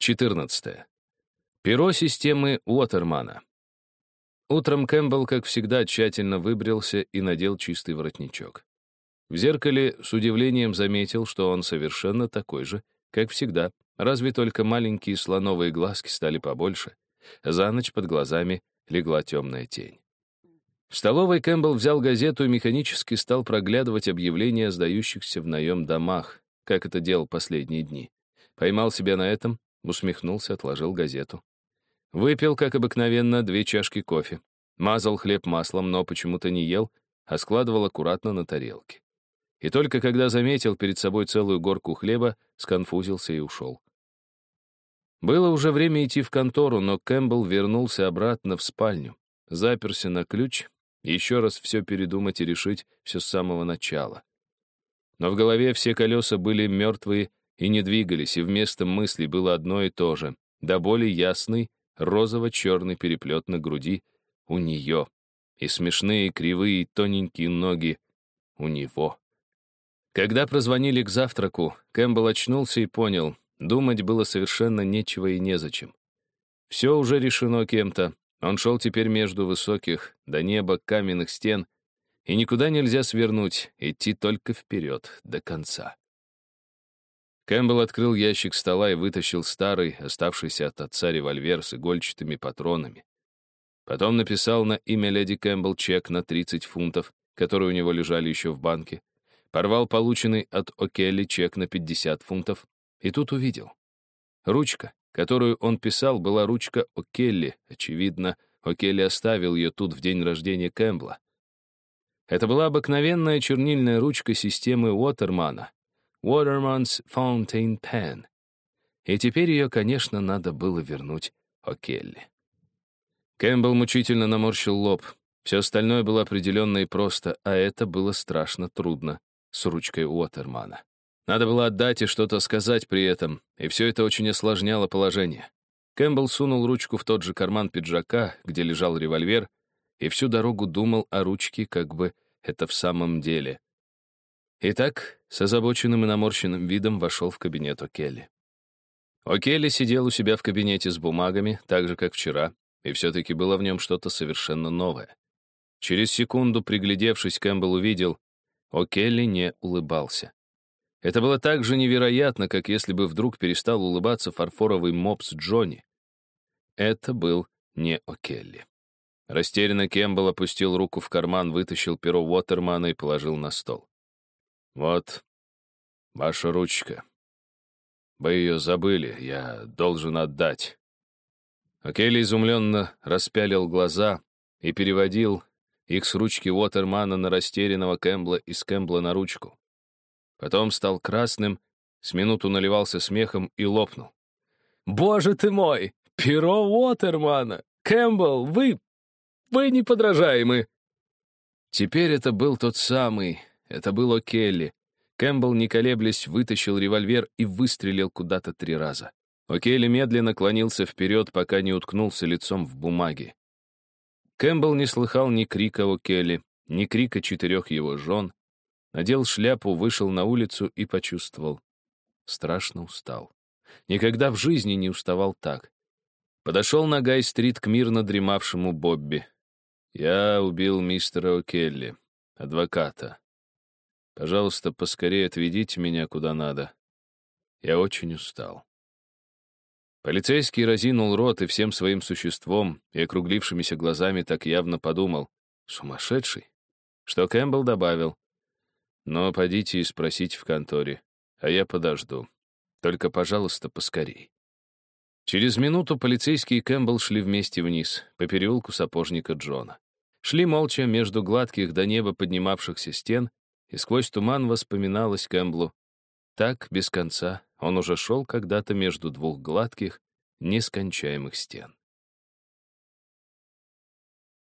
14. Перо системы Уотермана. Утром Кэмпбелл, как всегда, тщательно выбрился и надел чистый воротничок. В зеркале с удивлением заметил, что он совершенно такой же, как всегда, разве только маленькие слоновые глазки стали побольше. За ночь под глазами легла темная тень. В столовой Кэмпбелл взял газету и механически стал проглядывать объявления о сдающихся в наем домах, как это делал последние дни. Поймал себя на этом, усмехнулся, отложил газету. Выпил, как обыкновенно, две чашки кофе. Мазал хлеб маслом, но почему-то не ел, а складывал аккуратно на тарелке. И только когда заметил перед собой целую горку хлеба, сконфузился и ушел. Было уже время идти в контору, но Кэмпбелл вернулся обратно в спальню, заперся на ключ, еще раз все передумать и решить все с самого начала. Но в голове все колеса были мертвые и не двигались, и вместо мыслей было одно и то же, до боли ясный, розово-черный переплет на груди у нее и смешные кривые тоненькие ноги у него. Когда прозвонили к завтраку, Кэмпбелл очнулся и понял, думать было совершенно нечего и незачем. Все уже решено кем-то, он шел теперь между высоких до неба каменных стен, и никуда нельзя свернуть, идти только вперед, до конца. Кэмпбелл открыл ящик стола и вытащил старый, оставшийся от отца револьвер с игольчатыми патронами. Потом написал на имя леди Кэмпбелл чек на 30 фунтов, которые у него лежали еще в банке, порвал полученный от О'Келли чек на 50 фунтов, и тут увидел. Ручка, которою он писал, была ручка О'Келли. Очевидно, О'Келли оставил ее тут в день рождения Кэмпбелла. Это была обыкновенная чернильная ручка системы Уотермана, Waterman's Fountain Pen. И теперь ее, конечно, надо было вернуть О'Келли. Кэмпбелл мучительно наморщил лоб. Все остальное было определенно и просто, а это было страшно трудно с ручкой Уотермана. Надо было отдать и что-то сказать при этом, и все это очень осложняло положение. Кэмпбелл сунул ручку в тот же карман пиджака, где лежал револьвер, и всю дорогу думал о ручке, как бы это в самом деле — Итак, с озабоченным и наморщенным видом вошел в кабинет О'Келли. О'Келли сидел у себя в кабинете с бумагами, так же, как вчера, и все-таки было в нем что-то совершенно новое. Через секунду, приглядевшись, Кэмпбелл увидел, О'Келли не улыбался. Это было так же невероятно, как если бы вдруг перестал улыбаться фарфоровый мопс Джонни. Это был не О'Келли. Растерянно Кэмпбелл опустил руку в карман, вытащил перо Уотермана и положил на стол. Вот ваша ручка. Вы ее забыли, я должен отдать. Акелли изумленно распялил глаза и переводил их с ручки Уотермана на растерянного Кэмпбелла и с Кэмпбелла на ручку. Потом стал красным, с минуту наливался смехом и лопнул. «Боже ты мой! Перо Уотермана! Кэмпбелл, вы... вы неподражаемы!» Теперь это был тот самый, это был О'Келли. Кэмпбелл, не колеблясь, вытащил револьвер и выстрелил куда-то три раза. О'Келли медленно клонился вперед, пока не уткнулся лицом в бумаги. Кэмпбелл не слыхал ни крика О'Келли, ни крика четырех его жен. Надел шляпу, вышел на улицу и почувствовал. Страшно устал. Никогда в жизни не уставал так. Подошел на Гай-стрит к мирно дремавшему Бобби. «Я убил мистера О'Келли, адвоката. Пожалуйста, поскорее отведите меня куда надо. Я очень устал. Полицейский разинул рот и всем своим существом и округлившимися глазами так явно подумал. Сумасшедший? Что Кэмпбелл добавил. Но подите и спросите в конторе, а я подожду. Только, пожалуйста, поскорей. Через минуту полицейский и Кэмпбелл шли вместе вниз, по переулку сапожника Джона. Шли молча между гладких до неба поднимавшихся стен, и сквозь туман воспоминалось Кэмблу. Так, без конца, он уже шел когда-то между двух гладких, нескончаемых стен.